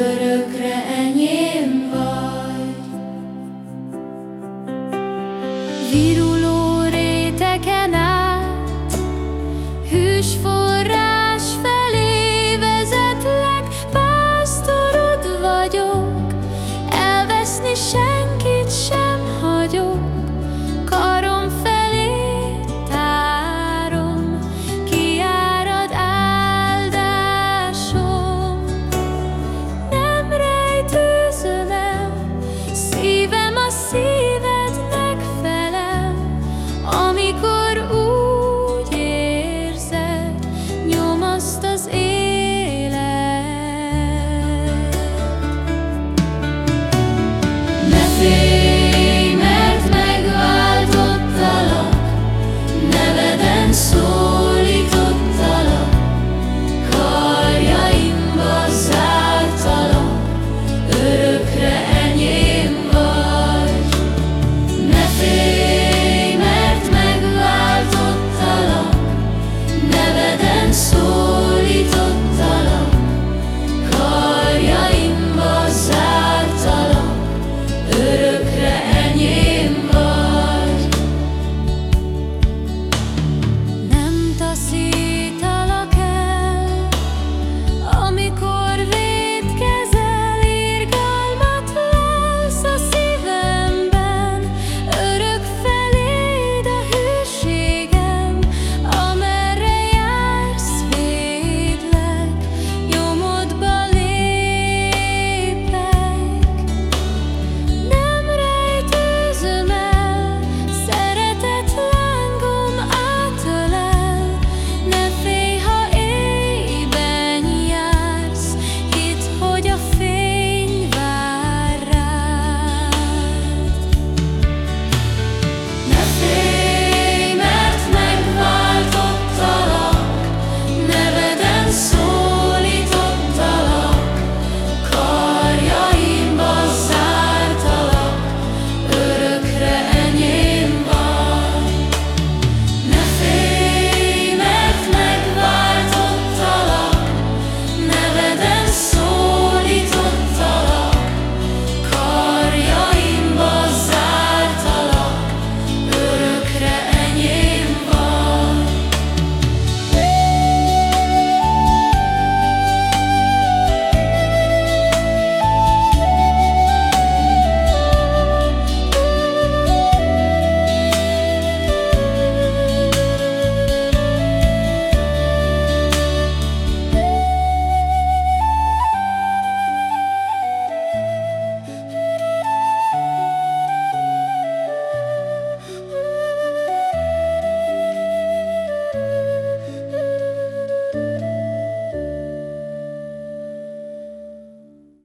örökre enyém vagy. Viruló réteken át, hűs forrás felé vezetlek, pásztorod vagyok, elveszni sem.